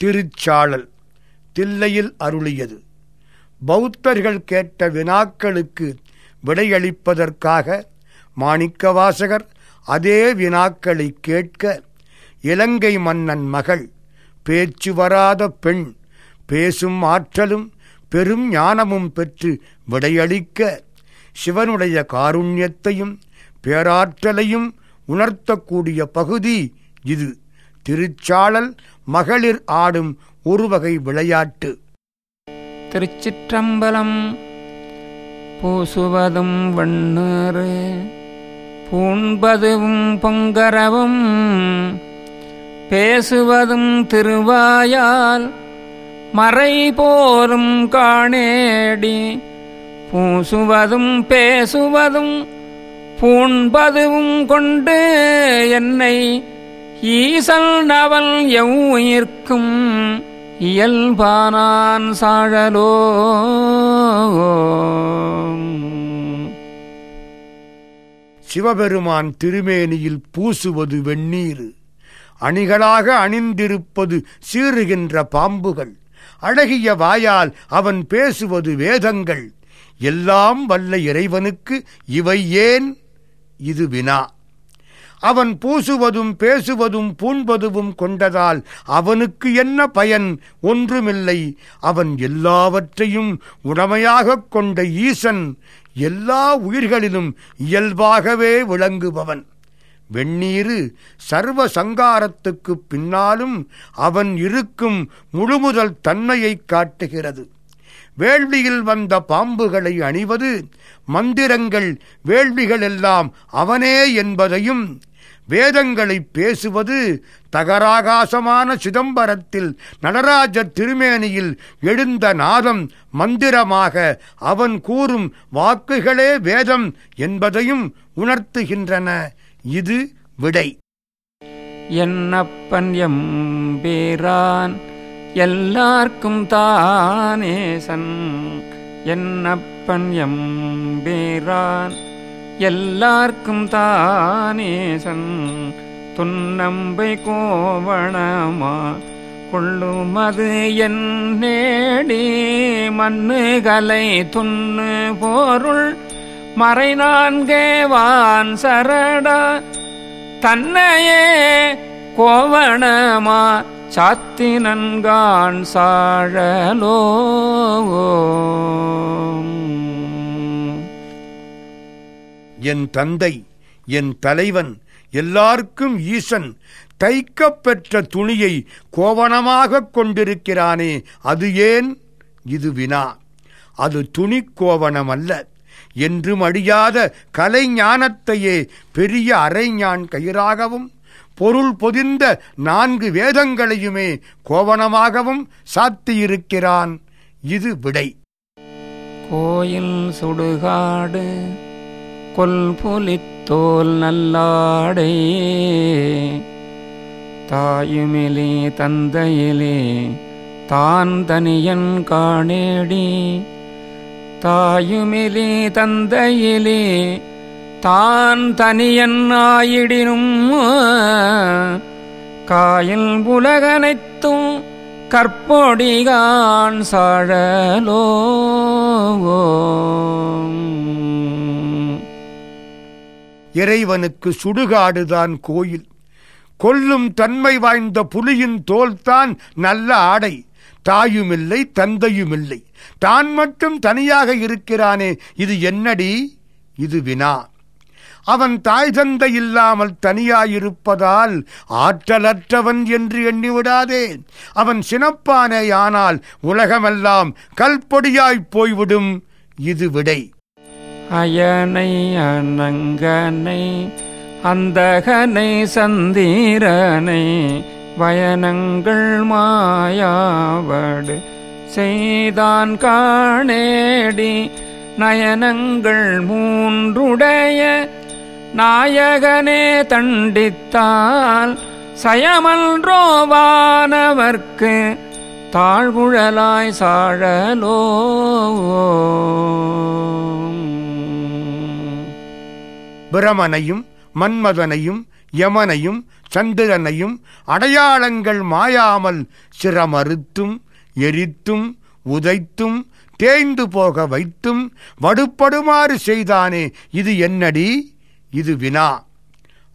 திருச்சாளல் தில்லையில் அருளியது. பௌத்தர்கள் கேட்ட வினாக்களுக்கு விடையளிப்பதற்காக மாணிக்கவாசகர் அதே வினாக்களை கேட்க இலங்கை மன்னன் மகள் பேச்சு வராத பெண் பேசும் ஆற்றலும் பெரும் ஞானமும் பெற்று விடையளிக்க சிவனுடைய காருண்யத்தையும் பேராற்றலையும் உணர்த்தக்கூடிய பகுதி இது. திருச்சாளல் மகளிர் ஆடும் ஒருவகை விளையாட்டு. திருச்சிற்றம்பலம் பூசுவதும் வண்ணறு பூண்பதுவும் பொங்கரவும் பேசுவதும் திருவாயால் மறை போரும் காணேடி பூசுவதும் பேசுவதும் பூண்பதுவும் கொண்டு என்னை ஈசல் நவல் எவ்வுயிர்க்கும் இயல்பானான் சாழலோ. சிவபெருமான் திருமேனியில் பூசுவது வெந்நீர். அணிகளாக அணிந்திருப்பது சீறுகின்ற பாம்புகள். அழகிய வாயால் அவன் பேசுவது வேதங்கள். எல்லாம் வல்ல இறைவனுக்கு இவை ஏன்? இது வினா. அவன் பூசுவதும் பேசுவதும் பூண்பதுவும் கொண்டதால் அவனுக்கு என்ன பயன்? ஒன்றுமில்லை. அவன் எல்லாவற்றையும் உடமையாகக் கொண்ட ஈசன் எல்லா உயிர்களிலும் இயல்பாகவே விளங்குபவன். வெந்நீரு சர்வ சங்காரத்துக்குப் பின்னாலும் அவன் இருக்கும் முழுமுதல் தன்மையைக் காட்டுகிறது. வேள்வியில் வந்த பாம்புகளை அணிவது மந்திரங்கள் வேள்விகள் எல்லாம் அவனே என்பதையும் வேதங்களை பேசுவது தகராகாசமான சிதம்பரத்தில் நடராஜர் திருமேனியில் எழுந்த நாதம் மந்திரமாக அவன் கூறும் வாக்குகளே வேதம் என்பதையும் உணர்த்துகின்றன. இது விடை. என்னப்பன் எம்பேரான் எல்லார்க்கும் தானேசன் என்னப்பன் எம்பேரான் எல்லார்க்கும் தானேசன் துன்னம்பை கோவணமா கொள்ளுமது என் நேடி. மண்ணுகளை துண்ணு போருள் மறை நான்கே வான் சரடா. தன்னையே கோவணமா சாத்தி நன்கான் சாழலோ. என் தந்தை என் தலைவன் எல்லாருக்கும் ஈசன் தைக்கப்பெற்ற துணியை கோவணமாகக் கொண்டிருக்கிறானே அது ஏன்? இது வினா. அது துணி கோவணம் அல்ல என்றும் அழியாத கலைஞானத்தையே பெரிய அரைஞான் கயிறாகவும் பொருள் பொதிந்த நான்கு வேதங்களையுமே கோவணமாகவும் சாத்தியிருக்கிறான். இது விடை. கோயில் சுடுகாடு கொல்புலித்தோல் நல்லாடை தாயுமிலே தந்தையிலே தான் தனியன் காணேடி தாயுமிலே தந்தையிலே தான் தனியன் ஆயிடினும் காயில் உலகனைத்தும் கற்பொடிகான் சாழலோ. இறைவனுக்கு சுடுகாடுதான் கோயில். கொல்லும் தன்மை வாய்ந்த புலியின் தோல்தான் நல்ல ஆடை. தாயுமில்லை தந்தையுமில்லை. தான் மட்டும் தனியாக இருக்கிறானே இது என்னடி? இது வினா. அவன் தாய் தந்தை இல்லாமல் தனியாயிருப்பதால் ஆற்றலற்றவன் என்று எண்ணிவிடாதே. அவன் சினப்பானேயானால் உலகமெல்லாம் கல்பொடியாய்ப் போய்விடும் இது விடை. அயனை அனங்கனை அந்தகனை சந்தீரனை வயனங்கள் மாயாவடு செய்தான் காணேடி நயனங்கள் மூன்றுடைய நாயகனே தண்டித்தால் சயமன்றோவானவர்க்கு தாழ்வுழலாய் சாழலோ. பிரமனையும் மன்மதனையும் யமனையும் சந்திரனையும் அடையாளங்கள் மாயாமல் சிரமறுத்தும் எரித்தும் உதைத்தும் தேய்ந்து போக வைத்தும் வடுப்படுமாறு செய்தானே இது என்னடி? இது வினா.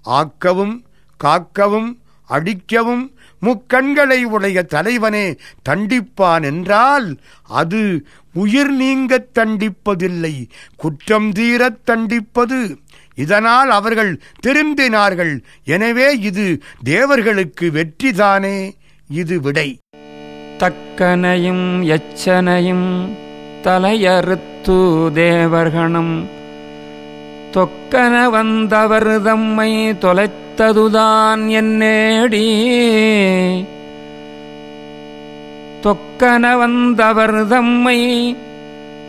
ஆக்கவும் காக்கவும் அடிக்கவும் முக்கண்களை உடைய தலைவனே தண்டிப்பான் என்றால் அது உயிர் நீங்கத் தண்டிப்பதில்லை குற்றம் தீரத் தண்டிப்பது. இதனால் அவர்கள் திருந்தினார்கள். எனவே இது தேவர்களுக்கு வெற்றிதானே இது விடை. தக்கனையும் எச்சனையும் தலையறுத்து தேவர்கணம். தொக்கன வந்தவர் தம்மை தொலைத்ததுதான் என்னேடி. தொக்கன வந்தவர் தம்மை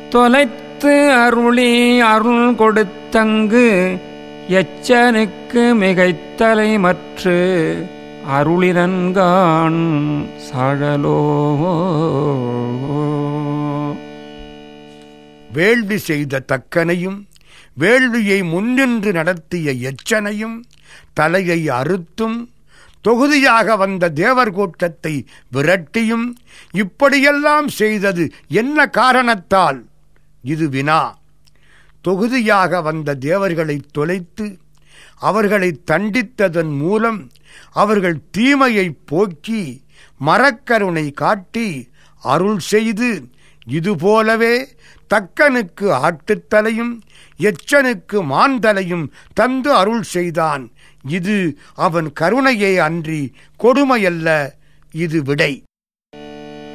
தொலைத்து அருளி அருள் கொடுத்தங்கு எச்சனுக்கு மிகைத்தலை மற்று அருளினன்கான் சாழலோ. வேள்வி செய்த தக்கனையும் வேள்வியை முன்னின்று நடத்திய எச்சனையும் தலையை அறுத்தும் தொகுதியாக வந்த தேவர் கூட்டத்தை விரட்டியும் இப்படியெல்லாம் செய்தது என்ன காரணத்தால்? இது வினா. தொகுதியாக வந்த தேவர்களை தொலைத்து அவர்களை தண்டித்ததன் மூலம் அவர்கள் தீமையை போக்கி மரக்கருணை காட்டி அருள் செய்து இதுபோலவே தக்கனுக்கு ஆட்டுத்தலையும் எச்சனுக்கு மாந்தலையும் தந்து அருள் செய்தான். இது அவன் கருணையே அன்றி கொடுமையல்ல இது விடை.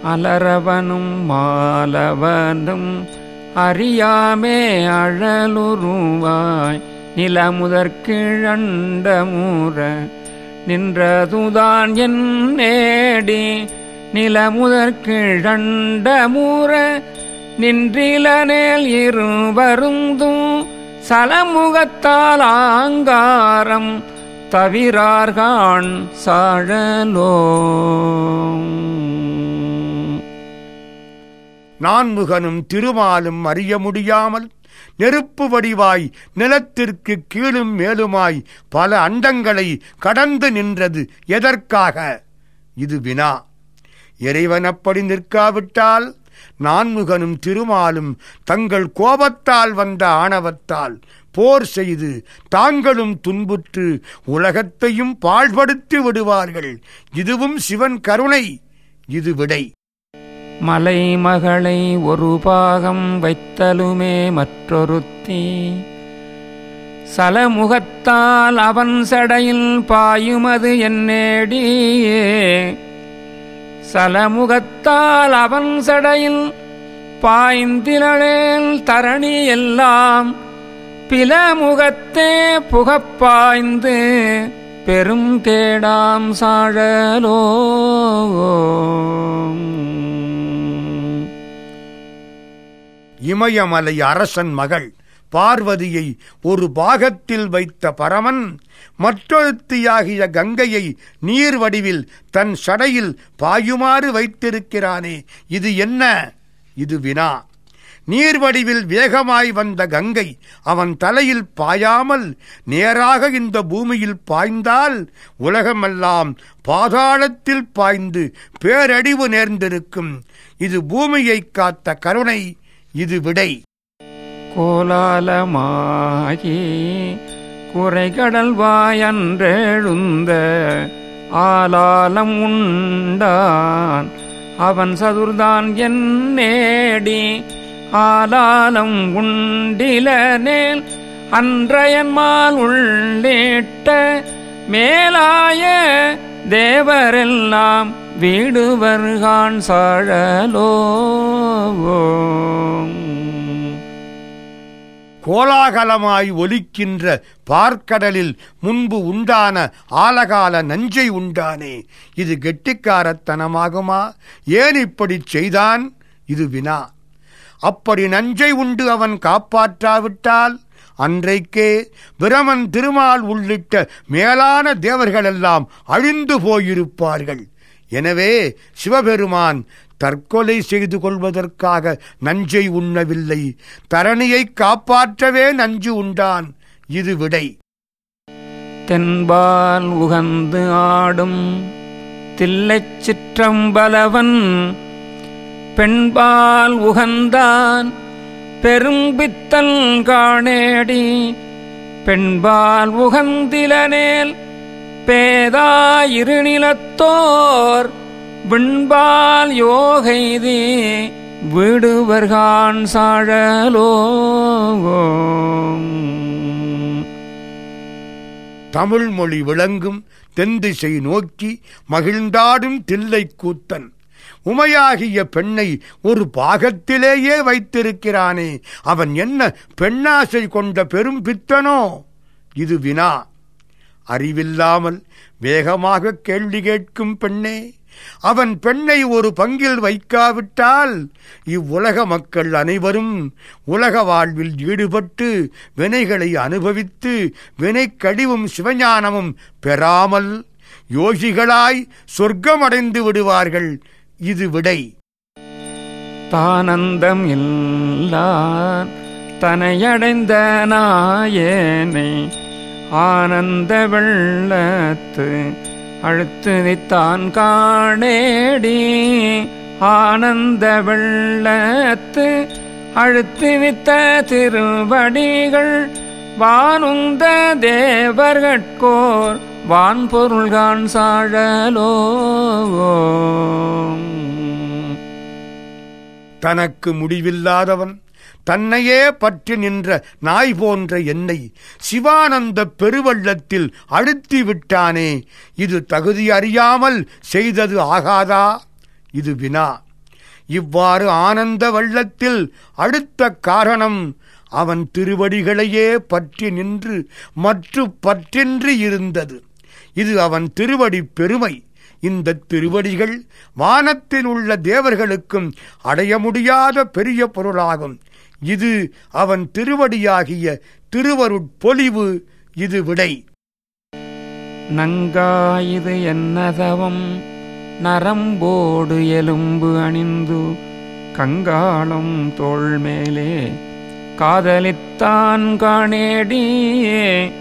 அலரவனும் மாலவனும் அறியாமே அழலுருவாய். நிலமுதற்கிழண்டமுற நின்றதுதான் என் நேடி. நிலமுதற்கிழண்டமுற நின்றிலனேல் இருவருந்தும் சலமுகத்தால் ஆங்காரம் தவிரார்கான் சாழலோ. நான்முகனும் திருமாலும் அறிய முடியாமல் நெருப்பு வடிவாய் நிலத்திற்கு கீழும் மேலுமாய் பல அண்டங்களை கடந்து நின்றது எதற்காக? இது வினா. இறைவன் அப்படி நிற்காவிட்டால் நான்முகனும் திருமாலும் தங்கள் கோபத்தால் வந்த ஆணவத்தால் போர் செய்து தாங்களும் துன்புற்று உலகத்தையும் பாழ்படுத்தி விடுவார்கள். இதுவும் சிவன் கருணை இது விடை. மலை மகளை ஒரு பாகம் வைத்தலுமே மற்றொருத்தி. சலமுகத்தால் அவன் சடையில் பாயுமது என்னேடியே. சலமுகத்தால் அவன் சடையில் பாய்ந்திலழேல் தரணி எல்லாம் பிலமுகத்தே புகப்பாய்ந்து பெரும் கேடாம் சாழலோ. இமயமலை அரசன் மகள் பார்வதியை ஒரு பாகத்தில் வைத்த பரமன் மற்றொருத்தியாகிய கங்கையை நீர் வடிவில் தன் சடையில் பாயுமாறு வைத்திருக்கிறானே. இது என்ன? இது வினா. நீர் வடிவில் வேகமாய் வந்த கங்கை அவன் தலையில் பாயாமல் நேராக இந்த பூமியில் பாய்ந்தால் உலகமெல்லாம் பாதாளத்தில் பாய்ந்து பேரடிவு நேர்ந்திருக்கும். இது பூமியை காத்த கருணை இது விடை. கோலாலமாகி குறைகடல் வாயன்றெழுந்த ஆலாலம் உண்டான். அவன் சதுர்தான் என் நேடி ஆலாலம் உண்டிலனேல் அன்றையன்மால் உள்ளிட்ட மேலாய தேவரெல்லாம் வீடுவர்கான் சாழலோ கோலாகலமாய் ஒலிக்கின்ற பார்க்கடலில் முன்பு உண்டான ஆலகால நஞ்சை உண்டானே. இது கெட்டிக்காரத்தனமாகுமா? ஏன் இப்படி செய்தான்? இது வினா. அப்படி நஞ்சை உண்டு அவன் காப்பாற்றாவிட்டால் அன்றைக்கே பிரமன் திருமால் உள்ளிட்ட மேலான தேவர்களெல்லாம் அழிந்து போயிருப்பார்கள். எனவே சிவபெருமான் தற்கொலை செய்து கொள்வதற்காக நஞ்சை உண்ணவில்லை. தரணியை காப்பாற்றவே நஞ்சு உண்டான். இது விடை. தென்பால் உகந்து ஆடும் தில்லைச் சிற்றம்பலவன் பெண்பால் உகந்தான் பெரும்பித்தல் காணேடி. பெண்பால் உகந்திலனேல் பேதாயிருநிலத்தோர் விண்பால் யோகைதி விடுவர்கான் சாழலோ தமிழ் மொழி விளங்கும் தென்திசை நோக்கி மகிழ்ந்தாடும் தில்லை கூத்தன். உமையாகிய பெண்ணை ஒரு பாகத்திலேயே வைத்திருக்கிறானே அவன் என்ன பெண்ணாசை கொண்ட பெரும் பித்தனோ? இது வினா. அறிவில்லாமல் வேகமாக கேள்வி கேட்கும் பெண்ணே. அவன் பெண்ணை ஒரு பங்கில் வைக்காவிட்டால் இவ்வுலக மக்கள் அனைவரும் உலக வாழ்வில் ஈடுபட்டு வினைகளை அனுபவித்து வினைக்கழிவும் சிவஞானமும் பெறாமல் யோகிகளாய் சொர்க்கமடைந்து விடுவார்கள். இது விடை. தானந்தம் இல்லான் தனையடைந்த நாயேனை ஆனந்த வெள்ளத்து அழுத்துவித்தான் காணேடி. ஆனந்த வெள்ளத்து அழுத்துவித்த திருவடிகள் வானுந்த தேவர்கட்கோர் வான்பொருள்கான் சாழலோ. தனக்கு முடிவில்லாதவன் தன்னையே பற்றி நின்ற நாய் போன்ற என்னை சிவானந்த பெருவள்ளத்தில் அழுத்தி விட்டானே. இது தகுதி அறியாமல் செய்தது ஆகாதா? இது வினா. இவ்வாறு ஆனந்த வள்ளத்தில் அடுத்த காரணம் அவன் திருவடிகளையே பற்றி நின்று மற்று பற்றின்றி இருந்தது. இது அவன் திருவடி பெருமை. இந்த திருவடிகள் வானத்தில் உள்ள தேவர்களுக்கும் அடைய முடியாத பெரிய பொருளாகும். இது அவன் திருவடியாகிய திருவருட்பொலிவு இது விடை. நங்காயுது என்னதவம்? நரம்போடு எலும்பு அணிந்து கங்காளம் தோள் மேலே காதலித்தான் காணேடியே.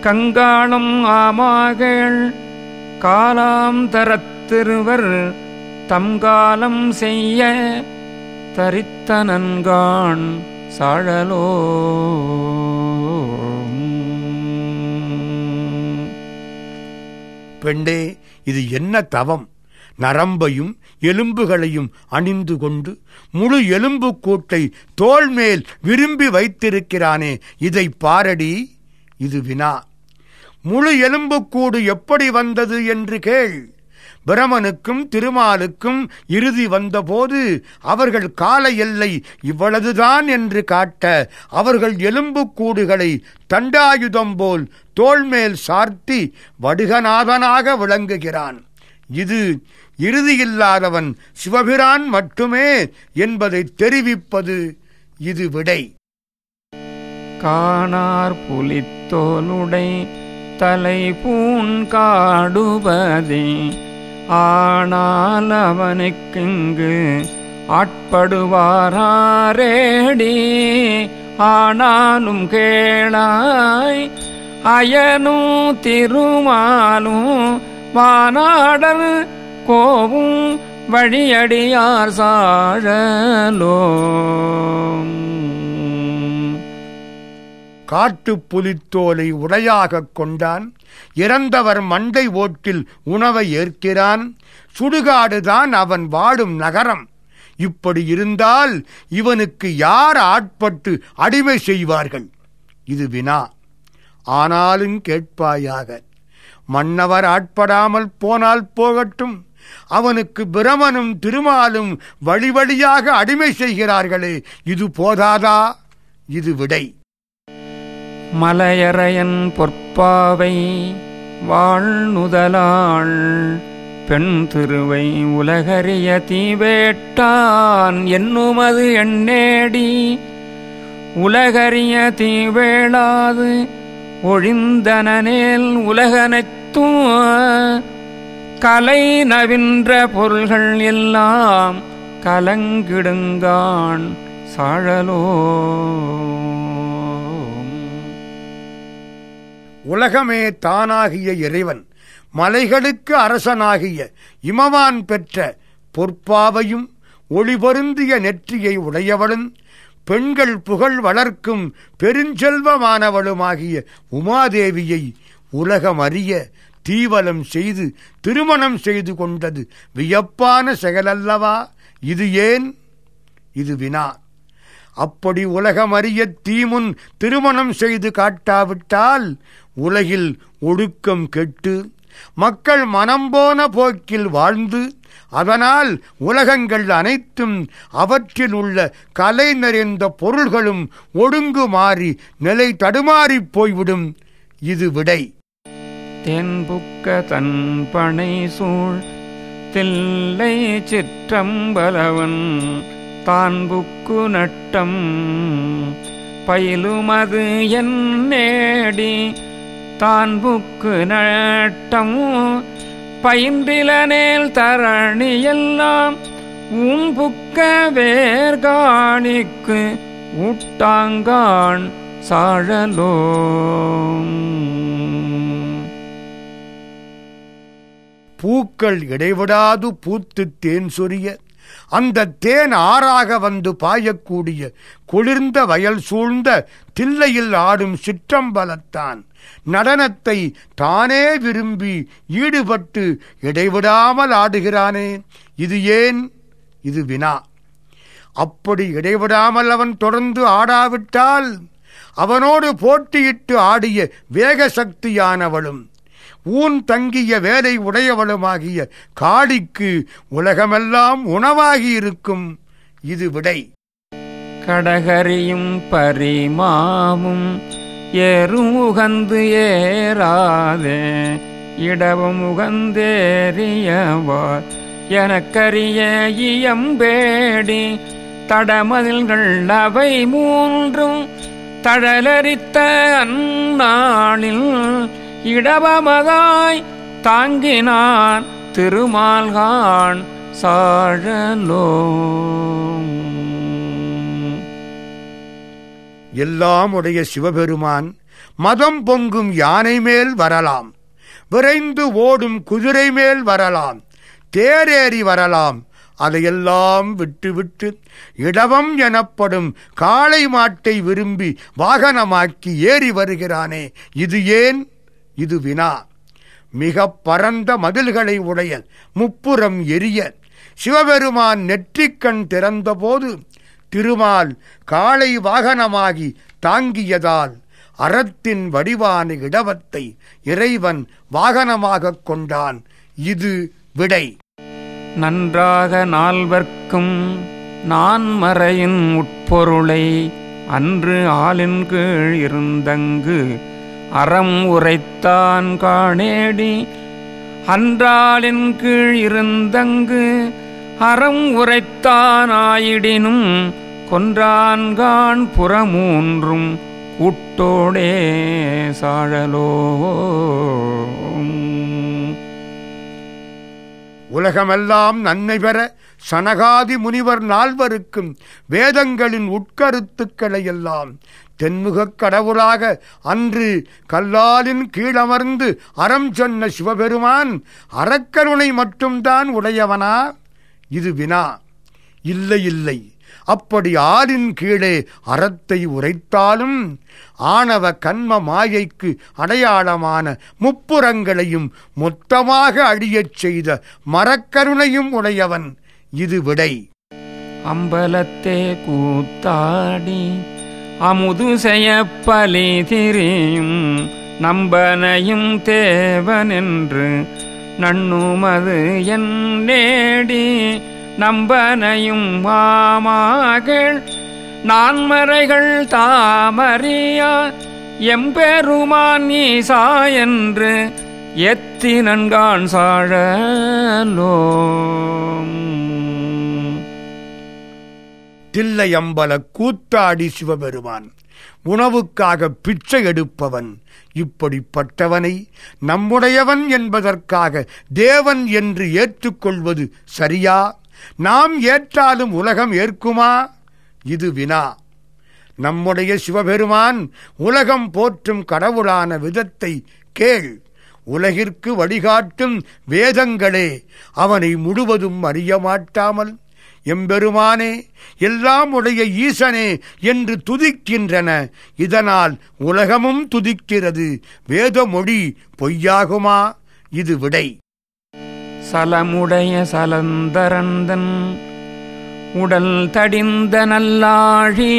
கங்காளம் ஆமாகள் காலாம் தரத்திருவர் தம்காலம் செய்ய தரித்தனன்கான் சாழலோ. பெண்டே இது என்ன தவம்? நரம்பையும் எலும்புகளையும் அணிந்து கொண்டு முழு எலும்பு கூட்டை தோல் மேல் விரும்பி வைத்திருக்கிறானே இதை பாரடி இது வினா. முழு எலும்புக்கூடு எப்படி வந்தது என்று கேள். பிரமனுக்கும் திருமாலுக்கும் இறுதி வந்தபோது அவர்கள் கால எல்லை இவ்வளவுதான் என்று காட்ட அவர்கள் எலும்புக்கூடுகளை தண்டாயுதம் போல் தோள்மேல் சார்த்தி வடுகநாதனாக விளங்குகிறான். இது இறுதியில்லாதவன் சிவபிரான் மட்டுமே என்பதை தெரிவிப்பது இது விடை. காணார் புலித்தோலுடை தலை பூன் காடுபதே ஆனால் அவனுக்கிங்கு ஆட்படுவாரேடி ஆனாலும் கேளாய் அயனும் திருமாலும் வானாடல் கோவும் வழியடியார் சாழலோ. காட்டுப் புலித்தோலை உடையாகக் கொண்டான் இறந்தவர் மண்டை ஓட்டில் உணவை ஏற்கிறான். சுடுகாடுதான் அவன் வாடும் நகரம். இப்படி இருந்தால் இவனுக்கு யார் ஆட்பட்டு அடிமை செய்வார்கள்? இது வினா. ஆனாலும் கேட்பாயாக மன்னவர் ஆட்படாமல் போனால் போகட்டும். அவனுக்கு பிரமனும் திருமாலும் வழி வழியாக அடிமை செய்கிறார்களே இது போதாதா? இது விடை. மலையறையன் பொற்பாவை வாழ்நுதலாள் பெண் திருவை உலகறிய தீவேட்டான் என்னுமது எண்ணேடி. உலகறிய தீவேளாது ஒழிந்தனேல் உலகனைத்தும் கலை நவின்ற பொருள்கள் எல்லாம் கலங்கிடுங்கான் சாழலோ. உலகமே தானாகிய இறைவன் மலைகளுக்கு அரசனாகிய இமவான் பெற்ற பொற்பாவையும் ஒளிபொருந்திய நெற்றியை உடையவளும் பெண்கள் புகழ் வளர்க்கும் பெருஞ்செல்வமானவளுமாகிய உமாதேவியை உலகம் அறிய தீவலம் செய்து திருமணம் செய்து கொண்டது வியப்பான செயலல்லவா? இது ஏன்? இது வினா. அப்படி உலகம் அறிய தீமுன் திருமணம் செய்து காட்டாவிட்டால் உலகில் ஒடுக்கம் கெட்டு மக்கள் மனம் போன போக்கில் வாழ்ந்து அதனால் உலகங்கள் அனைத்தும் அவற்றில் உள்ள கலை நிறைந்த பொருள்களும் ஒடுங்கு மாறி நிலை தடுமாறிப் போய்விடும். இது விடை. தென்புக்க தன் பனை சூழ் தில்லை சிற்றம்பலவன் தான் புக்கு நட்டம் பயிலுமது என் நேடி தான் புக்கு நட்டம்? பயின்றிலனேல் தரணியெல்லாம் உன் புக்க வேர்காணிக்கு ஊட்டாங்கான் சாழலோ பூக்கள் இடைவிடாது பூத்து தேன் சொரிய. அந்த தேன் ஆறாக வந்து பாயக்கூடிய குளிர்ந்த வயல் சூழ்ந்த தில்லையில் ஆடும் சிற்றம்பலத்தான். நடனத்தை தானே விரும்பி ஈடுபட்டு இடைவிடாமல் ஆடுகிறானே. இது ஏன்? இது வினா. அப்படி இடைவிடாமல் அவன் தொடர்ந்து ஆடாவிட்டால் அவனோடு போட்டியிட்டு ஆடிய வேக சக்தியானவளும் ஊன் தங்கிய வேலை உடையவளுமாகிய காடிக்கு உலகமெல்லாம் உணவாகி இருக்கும் இது விடை. கடகரியும் பரிமாமும் ஏறும் உகந்து ஏறாதே இடவும் உகந்தேறியவார். எனக்கரிய இயம்பேடி தடமதில்கள் அவை மூன்றும் தழலரித்த அந்நாளில் இடவமதாய் தாங்கினான் திருமால்கான் சாழலோ. எல்லாம் உடைய சிவபெருமான் மதம் பொங்கும் யானை மேல் வரலாம். விரைந்து ஓடும் குதிரை மேல் வரலாம். தேரேறி வரலாம். அதையெல்லாம் விட்டுவிட்டு இடவம் எனப்படும் காளை மாட்டை விரும்பி வாகனமாக்கி ஏறி வருகிறானே. இது ஏன்? இது வினா மிக பரந்த மதில்களை உடைய முப்புறம் எரிய சிவபெருமான் நெற்றிக்கண் திறந்தபோது திருமால் காளை வாகனமாகி தாங்கியதால் அறத்தின் வடிவான இடவத்தை இறைவன் வாகனமாகக் கொண்டான். இது விடை. நன்றாக நால்வர்க்கும் நான் மறையின் உட்பொருளை அன்று ஆளின் கீழ் இருந்தங்கு அறம் உரைத்தான் காணேடி. அன்றாளின் கீழ் இருந்தங்கு அறம் உரைத்தான் ஆயிடினும் கொன்றான்கான் புறமூன்றும் கூட்டோடே சாழலோ. உலகமெல்லாம் நன்மை பெற சனகாதி முனிவர் நால்வருக்கும் வேதங்களின் உட்கருத்துக்களை எல்லாம் தென்முகக் கடவுளாக அன்று கல்லாலின் கீழமர்ந்து அறம் சொன்ன சிவபெருமான் அறக்கருணை மட்டும்தான் உடையவனா? இது வினா. இல்லை இல்லை. அப்படி ஆறின் கீழே அறத்தை உரைத்தாலும் ஆணவ கண்ம மாயைக்கு அடையாளமான முப்புறங்களையும் மொத்தமாக அழியச் செய்த மரக்கருணையும் உடையவன். இது விடை. அம்பலத்தே கூத்தாடி அமுது செய்யப்பலி திரியும் நம்பனையும் தேவனென்று நண்ணுமது என் நேடி நம்பனையும் மாமாகள் நான்மறைகள் தாமறியா எம்பெருமான் ஈசா என்று எத்தி நன்கான் சாழலோ தில்லையம்பல கூத்தாடி சிவபெருமான். உணவுக்காக பிச்சை எடுப்பவன். இப்படிப்பட்டவனை நம்முடையவன் என்பதற்காக தேவன் என்று ஏற்றுக்கொள்வது சரியா? நாம் ஏற்றாலும் உலகம் ஏற்குமா? இது வினா. நம்முடைய சிவபெருமான் உலகம் போற்றும் கடவுளான விதத்தை கேள். உலகிற்கு வழிகாட்டும் வேதங்களே அவனை முழுவதும் அறிய மாட்டாமல் எம்பெருமானே எல்லாம் உடைய ஈசனே என்று துதிக்கின்றன. இதனால் உலகமும் துதிக்கிறது. வேதமொழி பொய்யாகுமா? இது விடை. சலமுடைய சலந்தரந்தன் உடல் தடிந்த நல்லாழி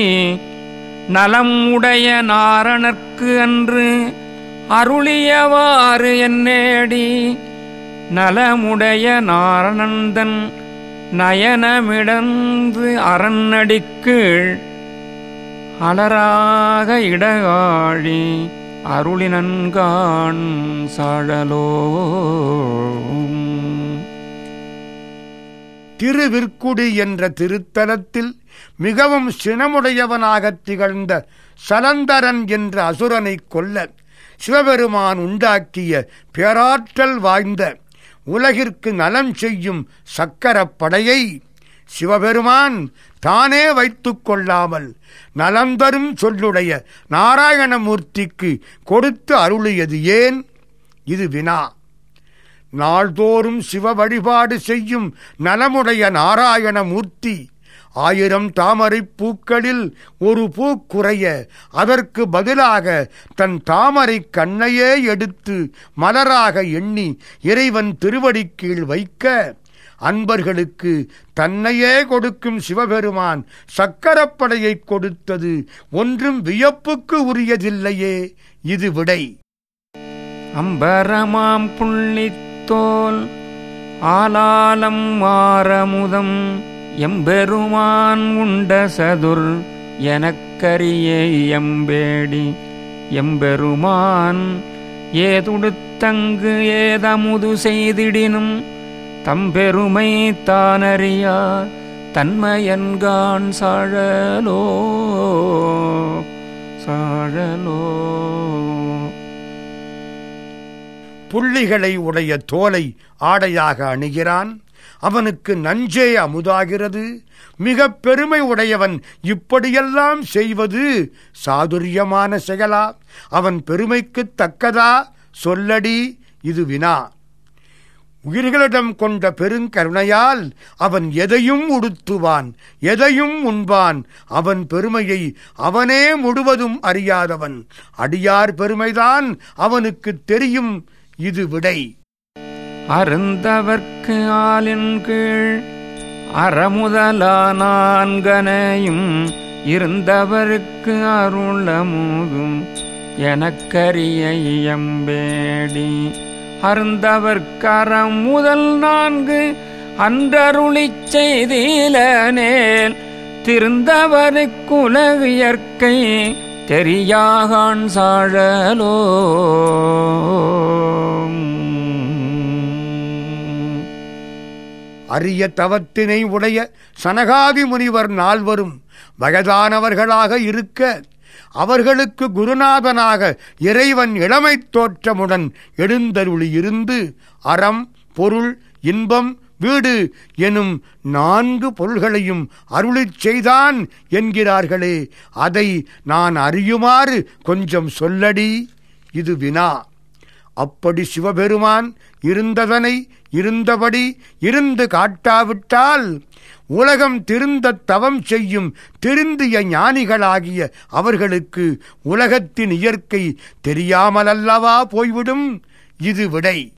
நலம் உடைய நாரணர்க்கு அன்று அருளியவாறு என்னேடி நலமுடைய நாரணந்தன் நயனமிடந்து அரண்ணடிக்கீழ் அலராக இடகாழி அருளினன்கான் சாழலோ. திருவிற்குடி என்ற திருத்தலத்தில் மிகவும் சினமுடையவனாகத் திகழ்ந்த சலந்தரன் என்ற அசுரனைக் கொல்ல சிவபெருமான் உண்டாக்கிய பேராற்றல் வாய்ந்த உலகிற்கு நலம் செய்யும் சக்கரப் படையை சிவபெருமான் தானே வைத்துக் கொள்ளாமல் நலம் தரும் சொல்லுடைய நாராயணமூர்த்திக்கு கொடுத்து அருளியது ஏன்? இது வினா. நாள்தோறும் சிவ வழிபாடு செய்யும் நலமுடைய நாராயணமூர்த்தி ஆயிரம் தாமரை பூக்களில் ஒரு பூ குறைய அதற்கு பதிலாக தன் தாமரை கண்ணையே எடுத்து மலராக எண்ணி இறைவன் திருவடி கீழ் வைக்க அன்பர்களுக்கு தன்னையே கொடுக்கும் சிவபெருமான் சக்கரப்படையை கொடுத்தது ஒன்றும் வியப்புக்கு உரியதில்லையே. இது விடை. அம்பரமாம் புள்ளித்தோல் ஆலாலம் மாறமுதம் எம்பெருமான் உண்ட சதுர் எனக்கரியே எம்பேடி. எம்பெருமான் ஏதுடுத்தங்கு ஏதமுது செய்திடினும் தம்பெருமை தானறியா தன்மையன்கான் சாழலோ சாழலோ. புள்ளிகளை உடைய தோலை ஆடையாக அணுகிறான். அவனுக்கு நஞ்சே அமுதாகிறது. மிக பெருமை உடையவன் இப்படியெல்லாம் செய்வது சாதுரியமான செயலா? அவன் பெருமைக்குத் தக்கதா? சொல்லடி இது வினா. உயிர்களிடம் கொண்ட பெருங்கருணையால் அவன் எதையும் உடுத்துவான் எதையும் உண்பான். அவன் பெருமையை அவனே முழுவதும் அறியாதவன். அடியார் பெருமைதான் அவனுக்கு தெரியும் இது விடை. அருந்தவர்க்கு ஆலின் கீழ் அறமுதலா இருந்தவருக்கு அருளமுதும் எனக்கரிய இயம்பேடி. அருந்தவர்க்கரம் முதல் நான்கு அன்றருளி செய்திலனேல் திருந்தவருக்குலகு இயற்கை தெரியாகான் சாழலோ. அரிய தவத்தினை உடைய சனகாதி முனிவர் நால்வரும் வயதானவர்களாக இருக்க அவர்களுக்கு குருநாதனாக இறைவன் இளமைத் தோற்றமுடன் எழுந்தருளியிருந்து அறம் பொருள் இன்பம் வீடு எனும் நான்கு பொருள்களையும் அருளிச் செய்தான் என்கிறார்களே. அதை நான் அறியுமாறு கொஞ்சம் சொல்லடி இது வினா. அப்படி சிவபெருமான் இருந்ததனை இருந்தபடி இருந்து காட்டாவிட்டால் உலகம் திருந்த தவம் செய்யும் திருந்திய ஞானிகளாகிய அவர்களுக்கு உலகத்தின் இயற்கை தெரியாமலல்லவா போய்விடும்? இது விடை.